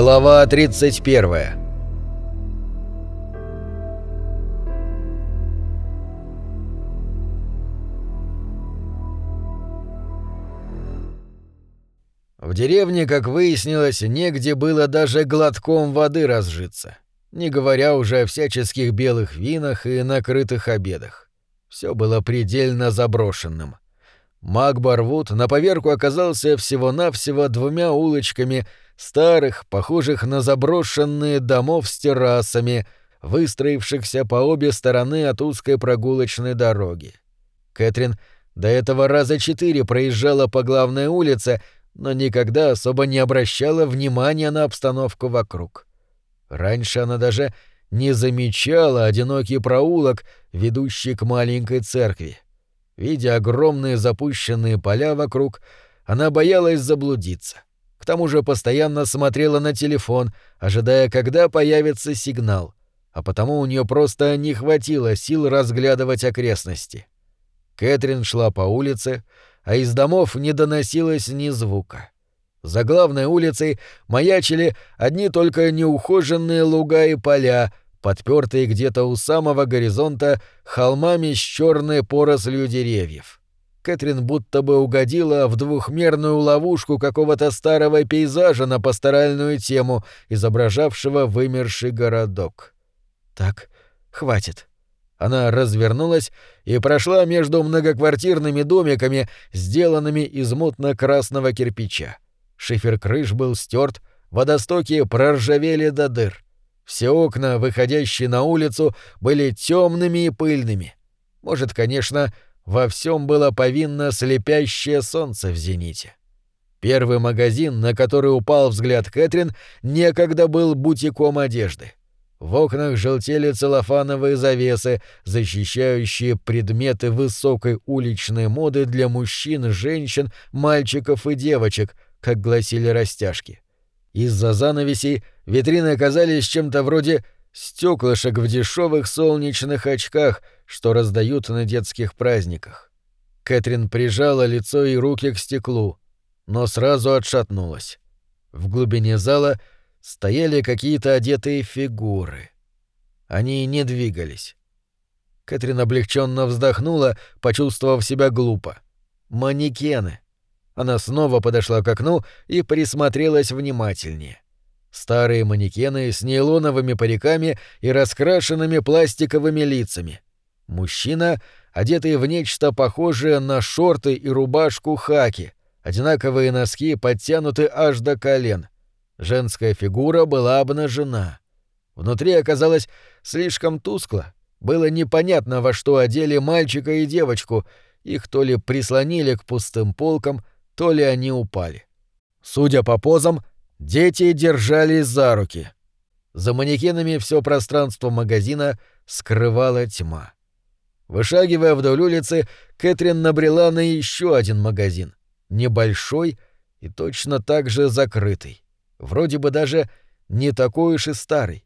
Глава 31 В деревне, как выяснилось, негде было даже глотком воды разжиться, не говоря уже о всяческих белых винах и накрытых обедах. Все было предельно заброшенным. Макбарвуд на поверку оказался всего-навсего двумя улочками старых, похожих на заброшенные домов с террасами, выстроившихся по обе стороны от узкой прогулочной дороги. Кэтрин до этого раза четыре проезжала по главной улице, но никогда особо не обращала внимания на обстановку вокруг. Раньше она даже не замечала одинокий проулок, ведущий к маленькой церкви. Видя огромные запущенные поля вокруг, она боялась заблудиться. К тому же постоянно смотрела на телефон, ожидая, когда появится сигнал, а потому у нее просто не хватило сил разглядывать окрестности. Кэтрин шла по улице, а из домов не доносилось ни звука. За главной улицей маячили одни только неухоженные луга и поля, подпертые где-то у самого горизонта холмами с черной порослью деревьев. Кэтрин будто бы угодила в двухмерную ловушку какого-то старого пейзажа на пасторальную тему, изображавшего вымерший городок. «Так, хватит», она развернулась и прошла между многоквартирными домиками, сделанными из мутно-красного кирпича. Шифер крыш был стерт, водостоки проржавели до дыр. Все окна, выходящие на улицу, были темными и пыльными. Может, конечно, во всем было повинно слепящее солнце в зените. Первый магазин, на который упал взгляд Кэтрин, некогда был бутиком одежды. В окнах желтели целлофановые завесы, защищающие предметы высокой уличной моды для мужчин, женщин, мальчиков и девочек, как гласили растяжки. Из-за занавесей витрины оказались чем-то вроде стеклышек в дешевых солнечных очках, что раздают на детских праздниках. Кэтрин прижала лицо и руки к стеклу, но сразу отшатнулась. В глубине зала — стояли какие-то одетые фигуры. Они не двигались. Кэтрин облегченно вздохнула, почувствовав себя глупо. Манекены. Она снова подошла к окну и присмотрелась внимательнее. Старые манекены с нейлоновыми париками и раскрашенными пластиковыми лицами. Мужчина, одетый в нечто похожее на шорты и рубашку хаки, одинаковые носки подтянуты аж до колен — Женская фигура была обнажена. Внутри оказалось слишком тускло. Было непонятно, во что одели мальчика и девочку. Их то ли прислонили к пустым полкам, то ли они упали. Судя по позам, дети держались за руки. За манекенами все пространство магазина скрывала тьма. Вышагивая вдоль улицы, Кэтрин набрела на еще один магазин. Небольшой и точно так же закрытый вроде бы даже не такой уж и старый.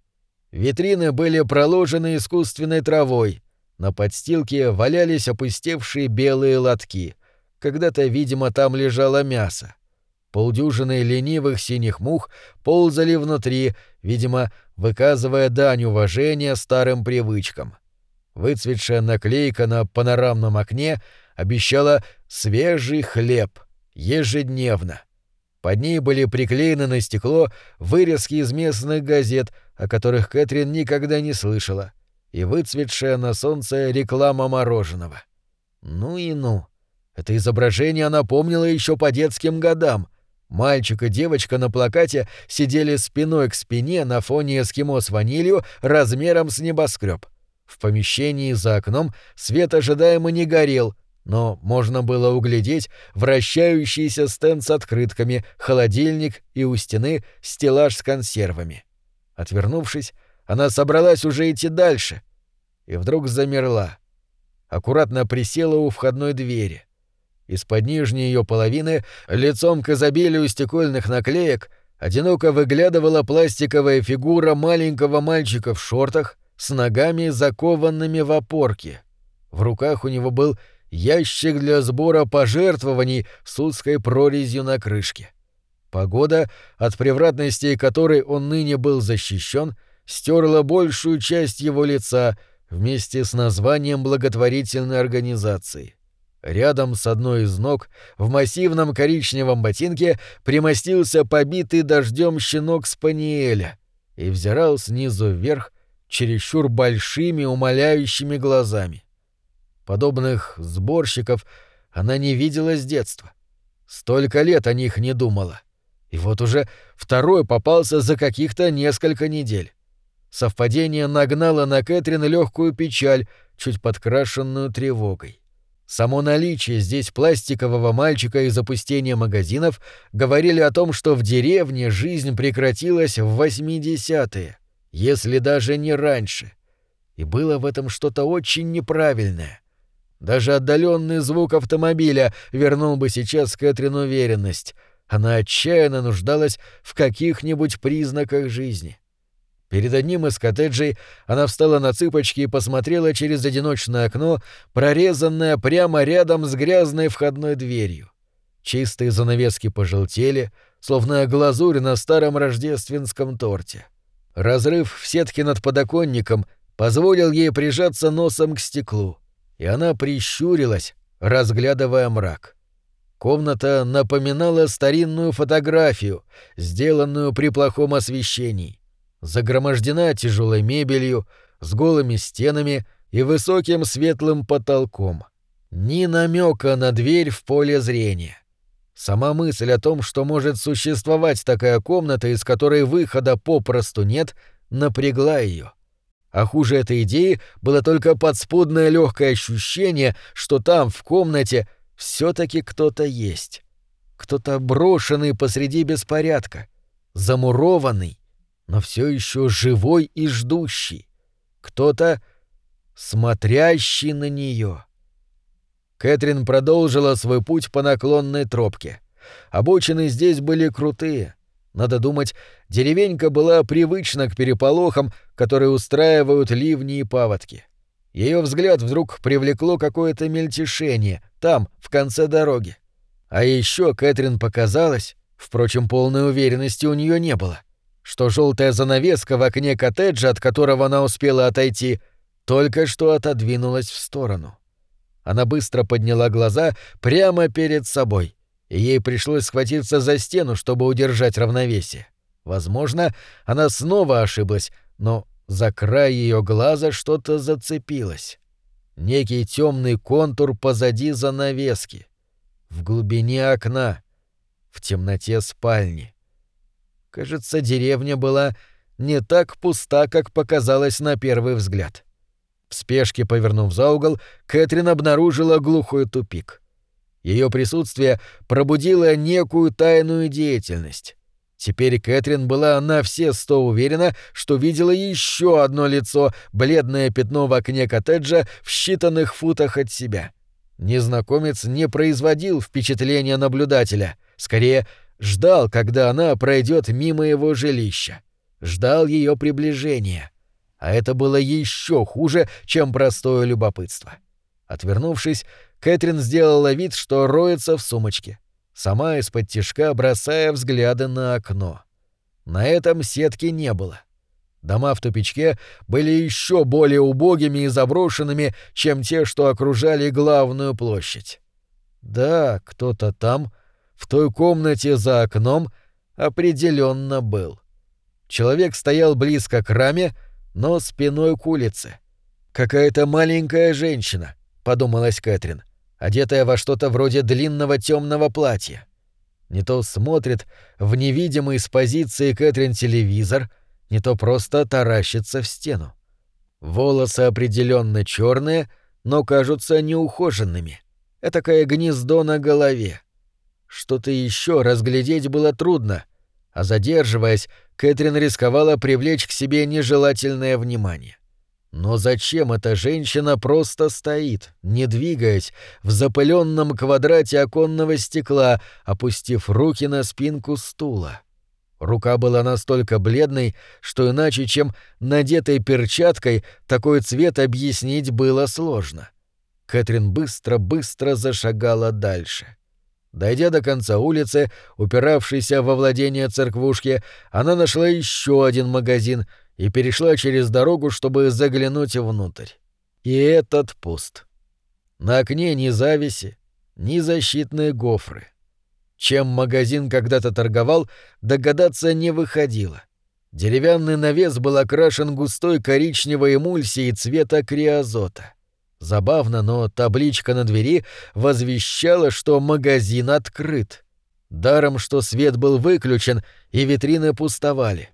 Витрины были проложены искусственной травой, на подстилке валялись опустевшие белые лотки. Когда-то, видимо, там лежало мясо. Полдюжины ленивых синих мух ползали внутри, видимо, выказывая дань уважения старым привычкам. Выцветшая наклейка на панорамном окне обещала свежий хлеб ежедневно. Под ней были приклеены на стекло вырезки из местных газет, о которых Кэтрин никогда не слышала, и выцветшая на солнце реклама мороженого. Ну и ну. Это изображение она помнила еще по детским годам. Мальчик и девочка на плакате сидели спиной к спине на фоне эскимо с ванилью размером с небоскреб. В помещении за окном свет ожидаемо не горел — но можно было углядеть вращающийся стенд с открытками, холодильник и у стены стеллаж с консервами. Отвернувшись, она собралась уже идти дальше и вдруг замерла. Аккуратно присела у входной двери. Из-под нижней ее половины, лицом к изобилию стекольных наклеек, одиноко выглядывала пластиковая фигура маленького мальчика в шортах с ногами, закованными в опорки. В руках у него был ящик для сбора пожертвований с узкой прорезью на крышке. Погода, от превратностей которой он ныне был защищен, стерла большую часть его лица вместе с названием благотворительной организации. Рядом с одной из ног в массивном коричневом ботинке примостился побитый дождем щенок Спаниеля и взирал снизу вверх чересчур большими умоляющими глазами. Подобных сборщиков она не видела с детства. Столько лет о них не думала. И вот уже второй попался за каких-то несколько недель. Совпадение нагнало на Кэтрин легкую печаль, чуть подкрашенную тревогой. Само наличие здесь пластикового мальчика и запустение магазинов говорили о том, что в деревне жизнь прекратилась в 80-е, если даже не раньше. И было в этом что-то очень неправильное. Даже отдаленный звук автомобиля вернул бы сейчас Кэтрин уверенность. Она отчаянно нуждалась в каких-нибудь признаках жизни. Перед одним из коттеджей она встала на цыпочки и посмотрела через одиночное окно, прорезанное прямо рядом с грязной входной дверью. Чистые занавески пожелтели, словно глазурь на старом рождественском торте. Разрыв в сетке над подоконником позволил ей прижаться носом к стеклу, и она прищурилась, разглядывая мрак. Комната напоминала старинную фотографию, сделанную при плохом освещении загромождена тяжелой мебелью, с голыми стенами и высоким светлым потолком. Ни намека на дверь в поле зрения. Сама мысль о том, что может существовать такая комната, из которой выхода попросту нет, напрягла ее. А хуже этой идеи было только подспудное легкое ощущение, что там, в комнате, все-таки кто-то есть. Кто-то брошенный посреди беспорядка, замурованный, но все еще живой и ждущий. Кто-то смотрящий на нее. Кэтрин продолжила свой путь по наклонной тропке. Обочины здесь были крутые. Надо думать, деревенька была привычна к переполохам, которые устраивают ливни и паводки. Ее взгляд вдруг привлекло какое-то мельтешение там, в конце дороги. А еще Кэтрин показалось, впрочем, полной уверенности у нее не было — что желтая занавеска в окне коттеджа, от которого она успела отойти, только что отодвинулась в сторону. Она быстро подняла глаза прямо перед собой, и ей пришлось схватиться за стену, чтобы удержать равновесие. Возможно, она снова ошиблась, но за край ее глаза что-то зацепилось. Некий темный контур позади занавески. В глубине окна. В темноте спальни. Кажется, деревня была не так пуста, как показалось на первый взгляд. В спешке повернув за угол, Кэтрин обнаружила глухой тупик. Ее присутствие пробудило некую тайную деятельность. Теперь Кэтрин была на все сто уверена, что видела еще одно лицо, бледное пятно в окне коттеджа в считанных футах от себя. Незнакомец не производил впечатления наблюдателя, скорее Ждал, когда она пройдет мимо его жилища. Ждал ее приближения. А это было еще хуже, чем простое любопытство. Отвернувшись, Кэтрин сделала вид, что роется в сумочке, сама из-под тишка бросая взгляды на окно. На этом сетки не было. Дома в тупичке были еще более убогими и заброшенными, чем те, что окружали главную площадь. Да, кто-то там в той комнате за окном определенно был. Человек стоял близко к раме, но спиной к улице. «Какая-то маленькая женщина», — подумалась Кэтрин, одетая во что-то вроде длинного темного платья. Не то смотрит в невидимый с позиции Кэтрин телевизор, не то просто таращится в стену. Волосы определенно черные, но кажутся неухоженными. Этакое гнездо на голове. Что-то еще разглядеть было трудно, а задерживаясь, Кэтрин рисковала привлечь к себе нежелательное внимание. Но зачем эта женщина просто стоит, не двигаясь, в запыленном квадрате оконного стекла, опустив руки на спинку стула? Рука была настолько бледной, что иначе, чем надетой перчаткой, такой цвет объяснить было сложно. Кэтрин быстро-быстро зашагала дальше. — Дойдя до конца улицы, упиравшейся во владение церквушки, она нашла еще один магазин и перешла через дорогу, чтобы заглянуть внутрь. И этот пуст. На окне ни зависи, ни защитные гофры. Чем магазин когда-то торговал, догадаться не выходило. Деревянный навес был окрашен густой коричневой эмульсией цвета криозота. Забавно, но табличка на двери возвещала, что магазин открыт. Даром, что свет был выключен и витрины пустовали.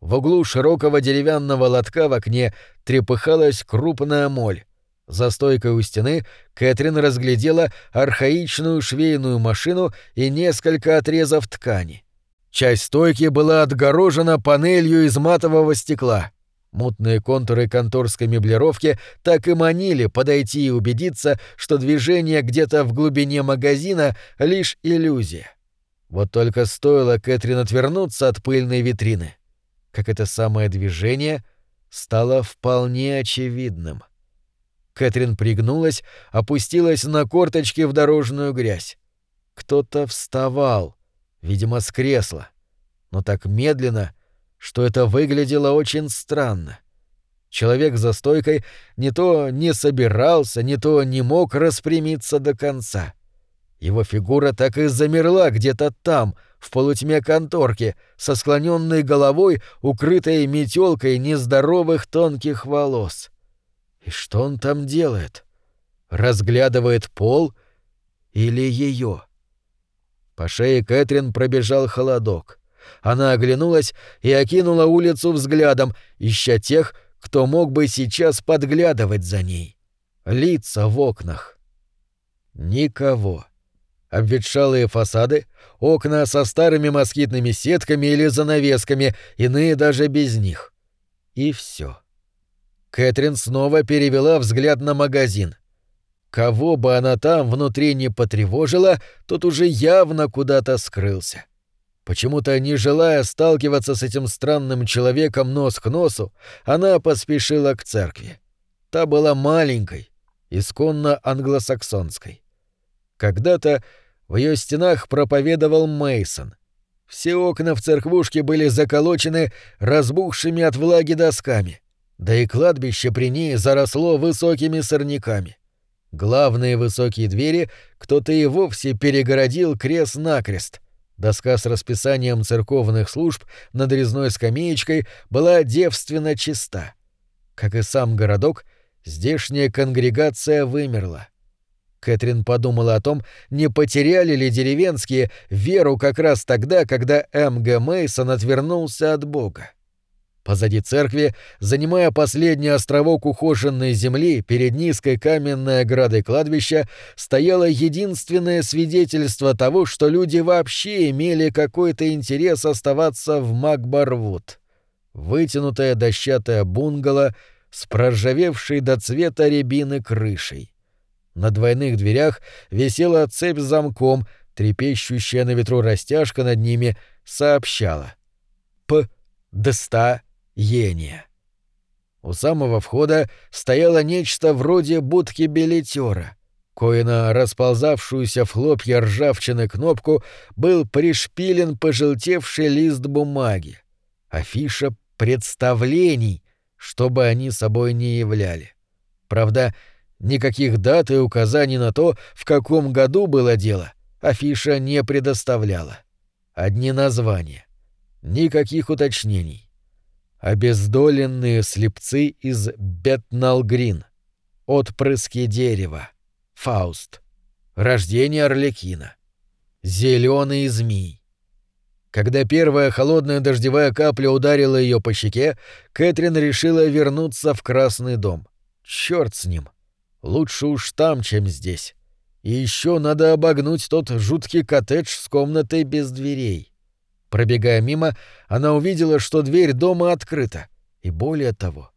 В углу широкого деревянного лотка в окне трепыхалась крупная моль. За стойкой у стены Кэтрин разглядела архаичную швейную машину и несколько отрезов ткани. Часть стойки была отгорожена панелью из матового стекла — Мутные контуры конторской меблировки так и манили подойти и убедиться, что движение где-то в глубине магазина — лишь иллюзия. Вот только стоило Кэтрин отвернуться от пыльной витрины, как это самое движение стало вполне очевидным. Кэтрин пригнулась, опустилась на корточки в дорожную грязь. Кто-то вставал, видимо, с кресла, но так медленно — что это выглядело очень странно. Человек за стойкой не то не собирался, не то не мог распрямиться до конца. Его фигура так и замерла где-то там, в полутьме конторки, со склоненной головой, укрытой метелкой нездоровых тонких волос. И что он там делает? Разглядывает пол или ее? По шее Кэтрин пробежал холодок. Она оглянулась и окинула улицу взглядом, ища тех, кто мог бы сейчас подглядывать за ней. Лица в окнах. Никого. Обветшалые фасады, окна со старыми москитными сетками или занавесками, иные даже без них. И все. Кэтрин снова перевела взгляд на магазин. Кого бы она там внутри не потревожила, тот уже явно куда-то скрылся. Почему-то, не желая сталкиваться с этим странным человеком нос к носу, она поспешила к церкви. Та была маленькой, исконно англосаксонской. Когда-то в ее стенах проповедовал Мейсон. Все окна в церквушке были заколочены разбухшими от влаги досками, да и кладбище при ней заросло высокими сорняками. Главные высокие двери кто-то и вовсе перегородил крест-накрест — Доска с расписанием церковных служб над резной скамеечкой была девственно чиста. Как и сам городок, здешняя конгрегация вымерла. Кэтрин подумала о том, не потеряли ли деревенские веру как раз тогда, когда М.Г. Мейсон отвернулся от Бога. Позади церкви, занимая последний островок ухоженной земли перед низкой каменной оградой кладбища, стояло единственное свидетельство того, что люди вообще имели какой-то интерес оставаться в Макбарвуд. Вытянутая дощатая бунгало с проржавевшей до цвета рябины крышей. На двойных дверях висела цепь с замком, трепещущая на ветру растяжка над ними сообщала. «П. Дста Ения. У самого входа стояло нечто вроде будки билетера. Кое на расползавшуюся в хлопья ржавчины кнопку был пришпилен пожелтевший лист бумаги. Афиша представлений, что бы они собой не являли. Правда, никаких дат и указаний на то, в каком году было дело, афиша не предоставляла. Одни названия. Никаких уточнений обездоленные слепцы из Бетналгрин, отпрыски дерева, Фауст, рождение Орликина, зеленый змей. Когда первая холодная дождевая капля ударила ее по щеке, Кэтрин решила вернуться в Красный дом. Черт с ним. Лучше уж там, чем здесь. И еще надо обогнуть тот жуткий коттедж с комнатой без дверей. Пробегая мимо, она увидела, что дверь дома открыта. И более того,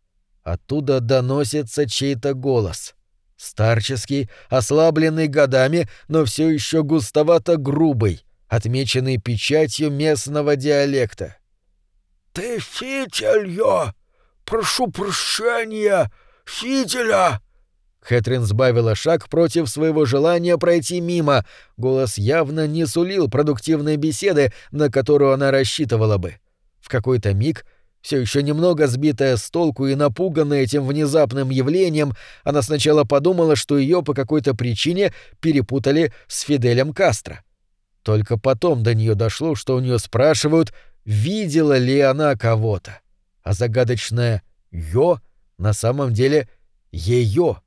оттуда доносится чей-то голос. Старческий, ослабленный годами, но все еще густовато грубый, отмеченный печатью местного диалекта. «Ты фитиль! Прошу прощения! Фитиля!» Кэтрин сбавила шаг против своего желания пройти мимо. Голос явно не сулил продуктивной беседы, на которую она рассчитывала бы. В какой-то миг, все еще немного сбитая с толку и напуганная этим внезапным явлением, она сначала подумала, что ее по какой-то причине перепутали с Фиделем Кастро. Только потом до нее дошло, что у нее спрашивают, видела ли она кого-то. А загадочное «ё» на самом деле «её».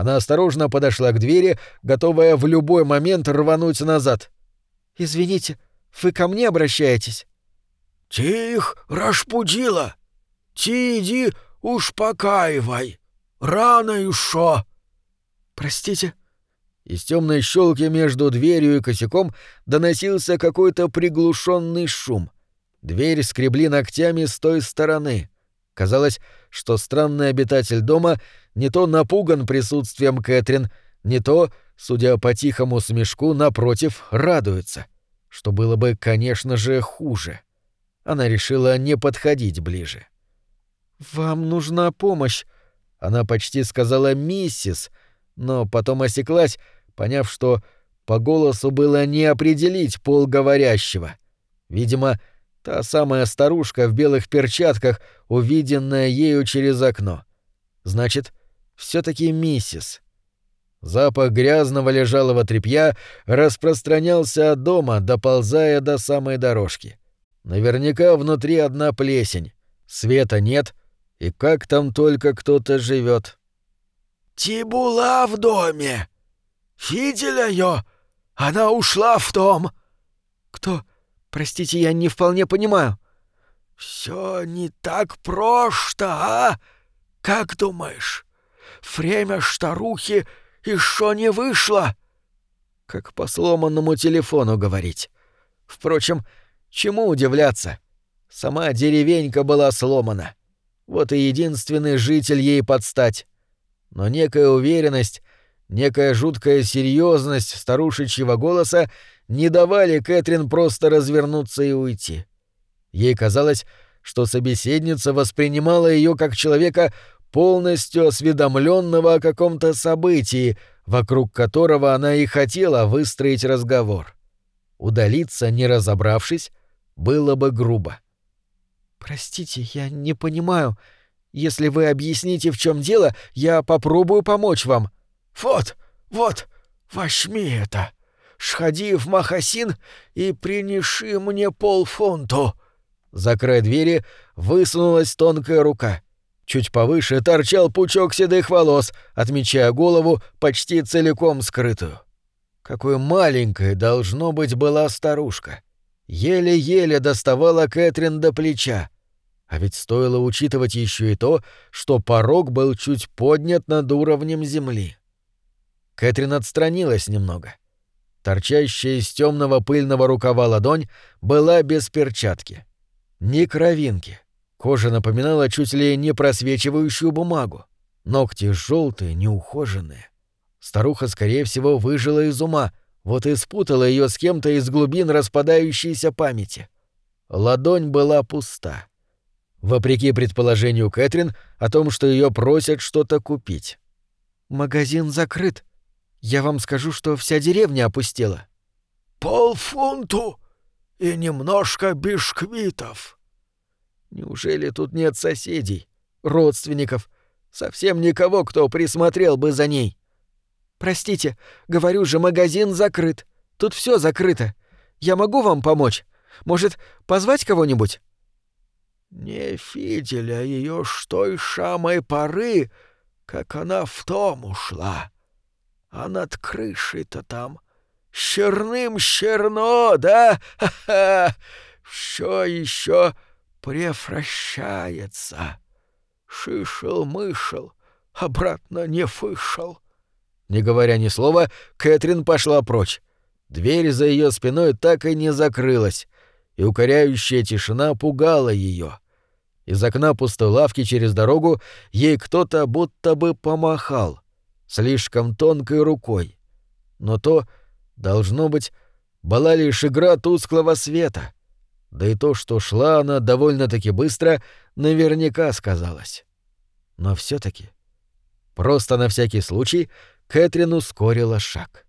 Она осторожно подошла к двери, готовая в любой момент рвануть назад. «Извините, вы ко мне обращаетесь?» «Ты их распудила! Ти иди успокаивай! Рано еще!» «Простите?» Из темной щелки между дверью и косяком доносился какой-то приглушенный шум. Дверь скребли ногтями с той стороны. Казалось, что странный обитатель дома не то напуган присутствием Кэтрин, не то, судя по тихому смешку, напротив, радуется. Что было бы, конечно же, хуже. Она решила не подходить ближе. «Вам нужна помощь», — она почти сказала «миссис», но потом осеклась, поняв, что по голосу было не определить пол говорящего. Видимо, Та самая старушка в белых перчатках, увиденная ею через окно. Значит, все таки миссис. Запах грязного лежалого тряпья распространялся от дома, доползая до самой дорожки. Наверняка внутри одна плесень. Света нет, и как там только кто-то живет. «Тибула в доме! Видели ее? Она ушла в дом!» «Кто? Простите, я не вполне понимаю. Все не так просто, а? Как думаешь? Время старухи еще не вышло. Как по сломанному телефону говорить. Впрочем, чему удивляться? Сама деревенька была сломана. Вот и единственный житель ей подстать. Но некая уверенность, некая жуткая серьезность старушечьего голоса не давали Кэтрин просто развернуться и уйти. Ей казалось, что собеседница воспринимала ее как человека, полностью осведомленного о каком-то событии, вокруг которого она и хотела выстроить разговор. Удалиться, не разобравшись, было бы грубо. «Простите, я не понимаю. Если вы объясните, в чем дело, я попробую помочь вам». «Вот, вот, возьми это!» Сходи в Махасин и принеси мне полфунту». За край двери высунулась тонкая рука. Чуть повыше торчал пучок седых волос, отмечая голову, почти целиком скрытую. Какой маленькой, должно быть, была старушка. Еле-еле доставала Кэтрин до плеча. А ведь стоило учитывать еще и то, что порог был чуть поднят над уровнем земли. Кэтрин отстранилась немного. Торчащая из темного пыльного рукава ладонь была без перчатки. Ни кровинки. Кожа напоминала чуть ли не просвечивающую бумагу. Ногти желтые, неухоженные. Старуха, скорее всего, выжила из ума, вот и спутала ее с кем-то из глубин распадающейся памяти. Ладонь была пуста. Вопреки предположению Кэтрин о том, что ее просят что-то купить. «Магазин закрыт», я вам скажу, что вся деревня опустела. Полфунту и немножко бисквитов. Неужели тут нет соседей, родственников, совсем никого, кто присмотрел бы за ней? Простите, говорю же, магазин закрыт. Тут все закрыто. Я могу вам помочь? Может, позвать кого-нибудь? Не видели ее с той самой поры, как она в том ушла. А над крышей-то там черным черно, да? Ха-ха! Все еще превращается. Шишел-мышел, обратно не вышел. Не говоря ни слова, Кэтрин пошла прочь. Дверь за ее спиной так и не закрылась, и укоряющая тишина пугала ее. Из окна пустой лавки через дорогу ей кто-то будто бы помахал слишком тонкой рукой. Но то, должно быть, была лишь игра тусклого света. Да и то, что шла она довольно-таки быстро, наверняка сказалось. Но все таки Просто на всякий случай Кэтрин ускорила шаг.